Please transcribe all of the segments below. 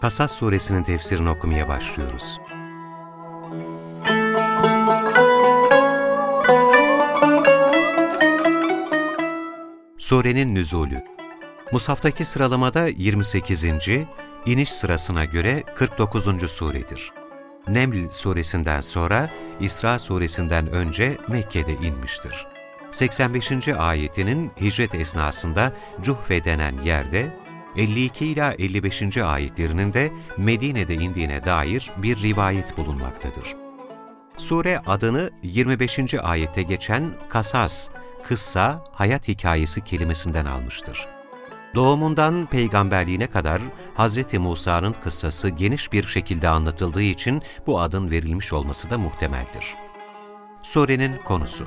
Kasas suresinin tefsirini okumaya başlıyoruz. Surenin nüzulü Musaftaki sıralamada 28. iniş sırasına göre 49. suredir. Neml suresinden sonra İsra suresinden önce Mekke'de inmiştir. 85. ayetinin hicret esnasında Cuhfe denen yerde, 52 ila 55. ayetlerinin de Medine'de indiğine dair bir rivayet bulunmaktadır. Sure adını 25. ayette geçen Kasas, kıssa, hayat hikayesi kelimesinden almıştır. Doğumundan peygamberliğine kadar Hz. Musa'nın kıssası geniş bir şekilde anlatıldığı için bu adın verilmiş olması da muhtemeldir. Surenin konusu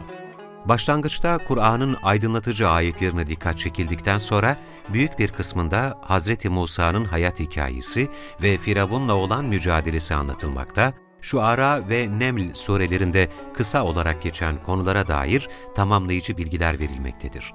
Başlangıçta Kur'an'ın aydınlatıcı ayetlerine dikkat çekildikten sonra büyük bir kısmında Hz. Musa'nın hayat hikayesi ve Firavun'la olan mücadelesi anlatılmakta, şu Ara ve Neml surelerinde kısa olarak geçen konulara dair tamamlayıcı bilgiler verilmektedir.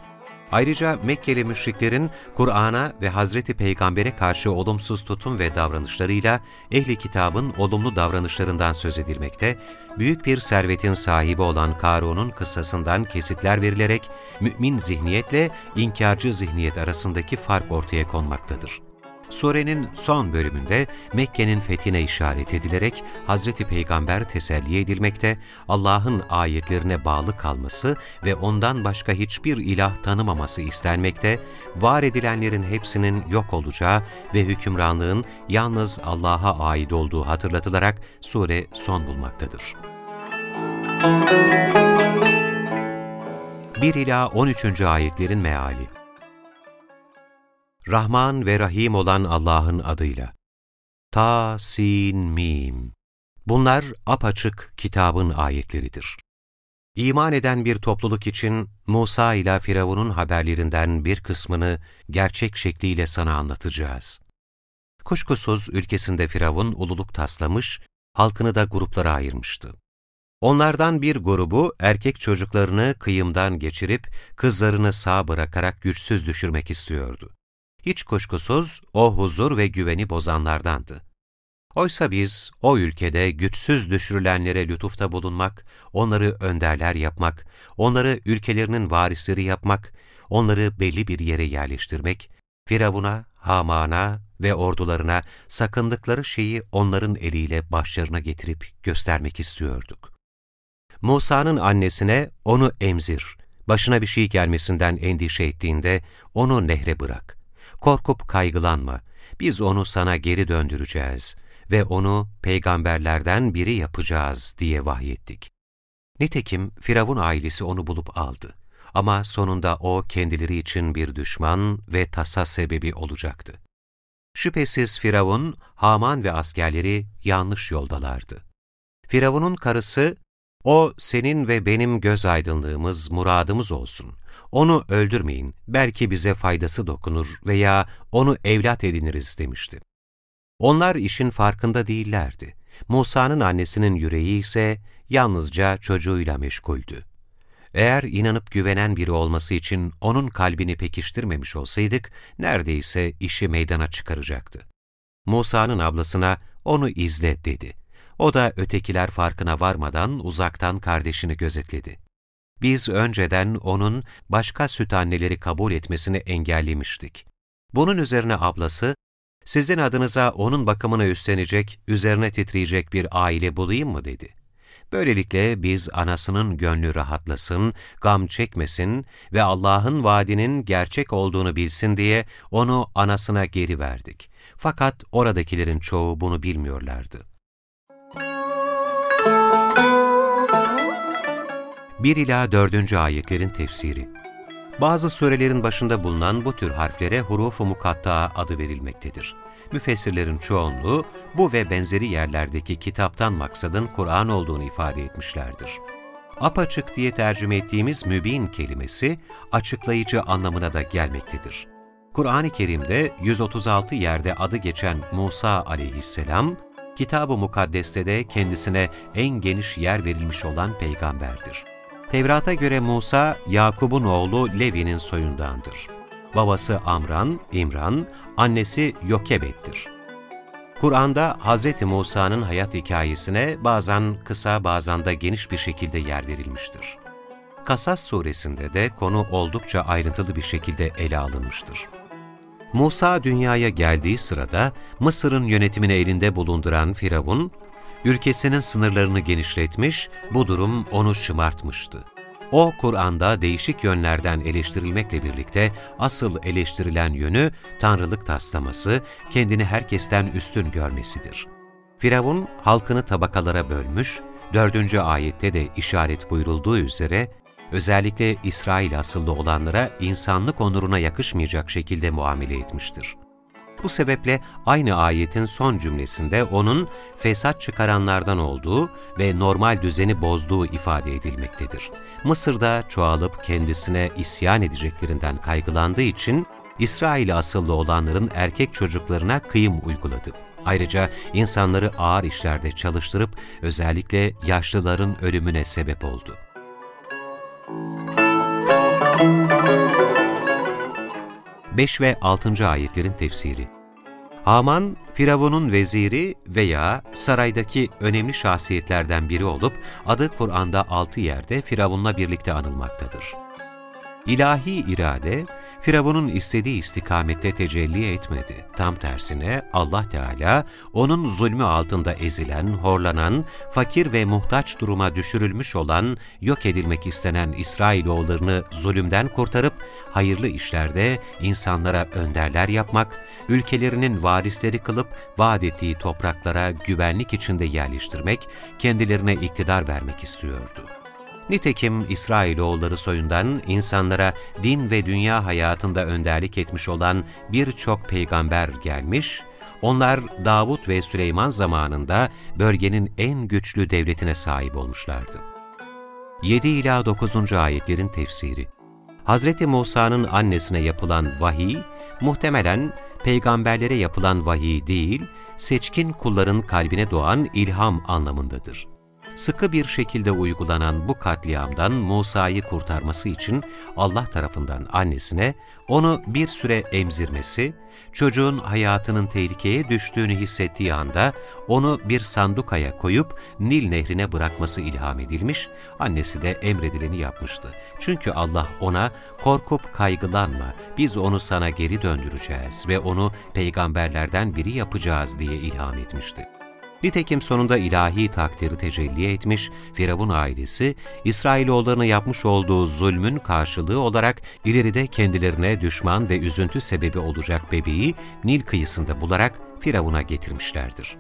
Ayrıca Mekkeli müşriklerin Kur'an'a ve Hazreti Peygamber'e karşı olumsuz tutum ve davranışlarıyla ehli kitabın olumlu davranışlarından söz edilmekte, büyük bir servetin sahibi olan Karun'un kıssasından kesitler verilerek mümin zihniyetle inkarcı zihniyet arasındaki fark ortaya konmaktadır. Surenin son bölümünde Mekke'nin fethine işaret edilerek Hazreti Peygamber teselli edilmekte, Allah'ın ayetlerine bağlı kalması ve ondan başka hiçbir ilah tanımaması istenmekte, var edilenlerin hepsinin yok olacağı ve hükümranlığın yalnız Allah'a ait olduğu hatırlatılarak sure son bulmaktadır. 1 ila 13. ayetlerin meali Rahman ve Rahim olan Allah'ın adıyla. Ta, Sin, Mim. Bunlar apaçık kitabın ayetleridir. İman eden bir topluluk için Musa ile Firavun'un haberlerinden bir kısmını gerçek şekliyle sana anlatacağız. Kuşkusuz ülkesinde Firavun ululuk taslamış, halkını da gruplara ayırmıştı. Onlardan bir grubu erkek çocuklarını kıyımdan geçirip kızlarını sağ bırakarak güçsüz düşürmek istiyordu hiç kuşkusuz o huzur ve güveni bozanlardandı. Oysa biz o ülkede güçsüz düşürülenlere lütufta bulunmak, onları önderler yapmak, onları ülkelerinin varisleri yapmak, onları belli bir yere yerleştirmek, Firavun'a, Haman'a ve ordularına sakındıkları şeyi onların eliyle başlarına getirip göstermek istiyorduk. Musa'nın annesine onu emzir, başına bir şey gelmesinden endişe ettiğinde onu nehre bırak. Korkup kaygılanma, biz onu sana geri döndüreceğiz ve onu peygamberlerden biri yapacağız diye vahyettik. Nitekim Firavun ailesi onu bulup aldı. Ama sonunda o kendileri için bir düşman ve tasa sebebi olacaktı. Şüphesiz Firavun, Haman ve askerleri yanlış yoldalardı. Firavun'un karısı, o senin ve benim göz aydınlığımız, muradımız olsun. Onu öldürmeyin, belki bize faydası dokunur veya onu evlat ediniriz demişti. Onlar işin farkında değillerdi. Musa'nın annesinin yüreği ise yalnızca çocuğuyla meşguldü. Eğer inanıp güvenen biri olması için onun kalbini pekiştirmemiş olsaydık, neredeyse işi meydana çıkaracaktı. Musa'nın ablasına onu izle dedi. O da ötekiler farkına varmadan uzaktan kardeşini gözetledi. Biz önceden onun başka süt anneleri kabul etmesini engellemiştik. Bunun üzerine ablası, sizin adınıza onun bakımını üstlenecek, üzerine titreyecek bir aile bulayım mı dedi. Böylelikle biz anasının gönlü rahatlasın, gam çekmesin ve Allah'ın vaadinin gerçek olduğunu bilsin diye onu anasına geri verdik. Fakat oradakilerin çoğu bunu bilmiyorlardı. 1 ila 4. ayetlerin tefsiri. Bazı surelerin başında bulunan bu tür harflere huruf-u mukatta'a adı verilmektedir. Müfessirlerin çoğunluğu bu ve benzeri yerlerdeki kitaptan maksadın Kur'an olduğunu ifade etmişlerdir. Apaçık diye tercüme ettiğimiz mübin kelimesi açıklayıcı anlamına da gelmektedir. Kur'an-ı Kerim'de 136 yerde adı geçen Musa aleyhisselam, Kitab-ı Mukaddes'te de kendisine en geniş yer verilmiş olan peygamberdir. Tevrat'a göre Musa, Yakub'un oğlu Levi'nin soyundandır. Babası Amran, İmran, annesi Yokebet'tir. Kur'an'da Hz. Musa'nın hayat hikayesine bazen kısa bazen de geniş bir şekilde yer verilmiştir. Kasas suresinde de konu oldukça ayrıntılı bir şekilde ele alınmıştır. Musa dünyaya geldiği sırada Mısır'ın yönetimini elinde bulunduran Firavun, ülkesinin sınırlarını genişletmiş, bu durum onu şımartmıştı. O, Kur'an'da değişik yönlerden eleştirilmekle birlikte asıl eleştirilen yönü tanrılık taslaması, kendini herkesten üstün görmesidir. Firavun, halkını tabakalara bölmüş, dördüncü ayette de işaret buyurulduğu üzere, özellikle İsrail asıllı olanlara insanlık onuruna yakışmayacak şekilde muamele etmiştir. Bu sebeple aynı ayetin son cümlesinde onun fesat çıkaranlardan olduğu ve normal düzeni bozduğu ifade edilmektedir. Mısır'da çoğalıp kendisine isyan edeceklerinden kaygılandığı için İsrail asıllı olanların erkek çocuklarına kıyım uyguladı. Ayrıca insanları ağır işlerde çalıştırıp özellikle yaşlıların ölümüne sebep oldu. 5 ve 6. ayetlerin tefsiri Haman, Firavun'un veziri veya saraydaki önemli şahsiyetlerden biri olup adı Kur'an'da altı yerde Firavun'la birlikte anılmaktadır. İlahi irade, Firavun'un istediği istikamette tecelli etmedi. Tam tersine Allah Teala onun zulmü altında ezilen, horlanan, fakir ve muhtaç duruma düşürülmüş olan, yok edilmek istenen İsrailoğullarını zulümden kurtarıp hayırlı işlerde insanlara önderler yapmak, ülkelerinin varisleri kılıp vaat ettiği topraklara güvenlik içinde yerleştirmek, kendilerine iktidar vermek istiyordu. Nitekim İsrailoğulları soyundan insanlara din ve dünya hayatında önderlik etmiş olan birçok peygamber gelmiş, onlar Davut ve Süleyman zamanında bölgenin en güçlü devletine sahip olmuşlardı. 7 ila 9. ayetlerin tefsiri Hz. Musa'nın annesine yapılan vahiy, muhtemelen peygamberlere yapılan vahiy değil, seçkin kulların kalbine doğan ilham anlamındadır sıkı bir şekilde uygulanan bu katliamdan Musa'yı kurtarması için Allah tarafından annesine onu bir süre emzirmesi, çocuğun hayatının tehlikeye düştüğünü hissettiği anda onu bir sandukaya koyup Nil nehrine bırakması ilham edilmiş, annesi de emredileni yapmıştı. Çünkü Allah ona korkup kaygılanma, biz onu sana geri döndüreceğiz ve onu peygamberlerden biri yapacağız diye ilham etmişti. Nitekim sonunda ilahi takdiri tecelli etmiş, Firavun ailesi, İsrailoğullarına yapmış olduğu zulmün karşılığı olarak ileride kendilerine düşman ve üzüntü sebebi olacak bebeği Nil kıyısında bularak Firavun'a getirmişlerdir.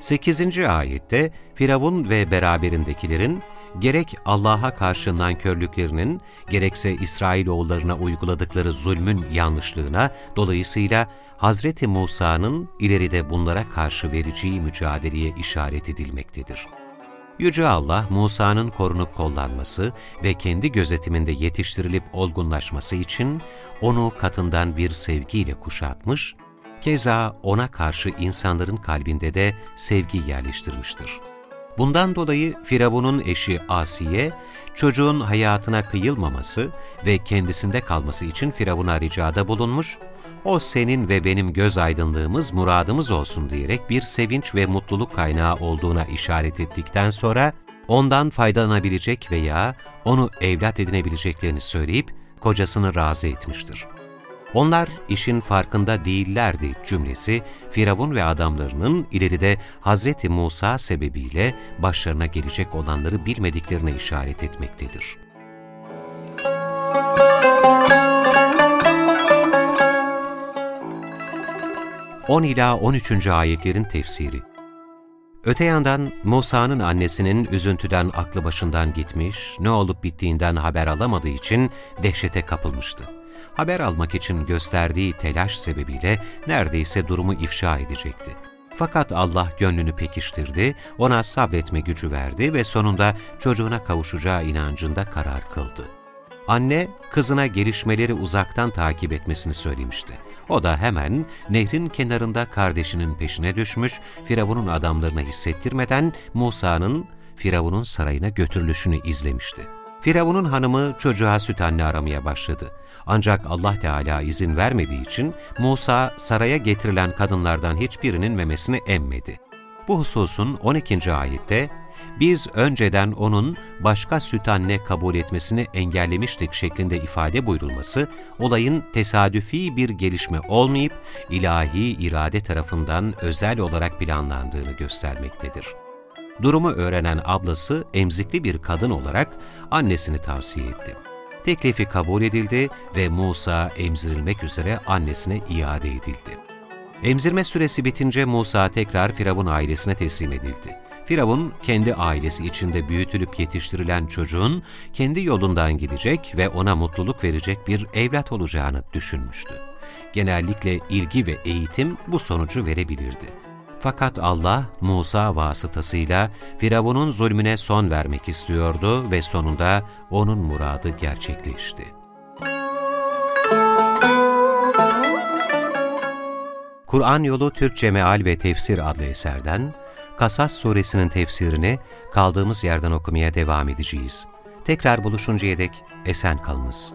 8. ayette Firavun ve beraberindekilerin gerek Allah'a karşı nankörlüklerinin, gerekse İsrailoğullarına uyguladıkları zulmün yanlışlığına, dolayısıyla Hazreti Musa'nın ileride bunlara karşı vereceği mücadeleye işaret edilmektedir. Yüce Allah, Musa'nın korunup kollanması ve kendi gözetiminde yetiştirilip olgunlaşması için onu katından bir sevgiyle kuşatmış, keza ona karşı insanların kalbinde de sevgi yerleştirmiştir. Bundan dolayı Firavun'un eşi Asiye, çocuğun hayatına kıyılmaması ve kendisinde kalması için Firavun'a ricada bulunmuş o senin ve benim göz aydınlığımız, muradımız olsun diyerek bir sevinç ve mutluluk kaynağı olduğuna işaret ettikten sonra, ondan faydalanabilecek veya onu evlat edinebileceklerini söyleyip kocasını razı etmiştir. Onlar işin farkında değillerdi cümlesi, Firavun ve adamlarının ileride Hazreti Musa sebebiyle başlarına gelecek olanları bilmediklerine işaret etmektedir. 10 ila 13. ayetlerin tefsiri. Öte yandan Musa'nın annesinin üzüntüden aklı başından gitmiş, ne olup bittiğinden haber alamadığı için dehşete kapılmıştı. Haber almak için gösterdiği telaş sebebiyle neredeyse durumu ifşa edecekti. Fakat Allah gönlünü pekiştirdi, ona sabretme gücü verdi ve sonunda çocuğuna kavuşacağı inancında karar kıldı. Anne, kızına gelişmeleri uzaktan takip etmesini söylemişti. O da hemen nehrin kenarında kardeşinin peşine düşmüş, Firavun'un adamlarına hissettirmeden Musa'nın Firavun'un sarayına götürülüşünü izlemişti. Firavun'un hanımı çocuğa süt anne aramaya başladı. Ancak Allah Teala izin vermediği için Musa saraya getirilen kadınlardan hiçbirinin memesini emmedi. Bu hususun 12. ayette biz önceden onun başka süt anne kabul etmesini engellemiştik şeklinde ifade buyurulması, olayın tesadüfi bir gelişme olmayıp ilahi irade tarafından özel olarak planlandığını göstermektedir. Durumu öğrenen ablası emzikli bir kadın olarak annesini tavsiye etti. Teklifi kabul edildi ve Musa emzirilmek üzere annesine iade edildi. Emzirme süresi bitince Musa tekrar Firavun ailesine teslim edildi. Firavun, kendi ailesi içinde büyütülüp yetiştirilen çocuğun kendi yolundan gidecek ve ona mutluluk verecek bir evlat olacağını düşünmüştü. Genellikle ilgi ve eğitim bu sonucu verebilirdi. Fakat Allah Musa vasıtasıyla Firavun'un zulmüne son vermek istiyordu ve sonunda onun muradı gerçekleşti. Kur'an Yolu Türkçe Meal ve Tefsir adlı eserden Kasas suresinin tefsirini kaldığımız yerden okumaya devam edeceğiz. Tekrar buluşuncaya dek esen kalınız.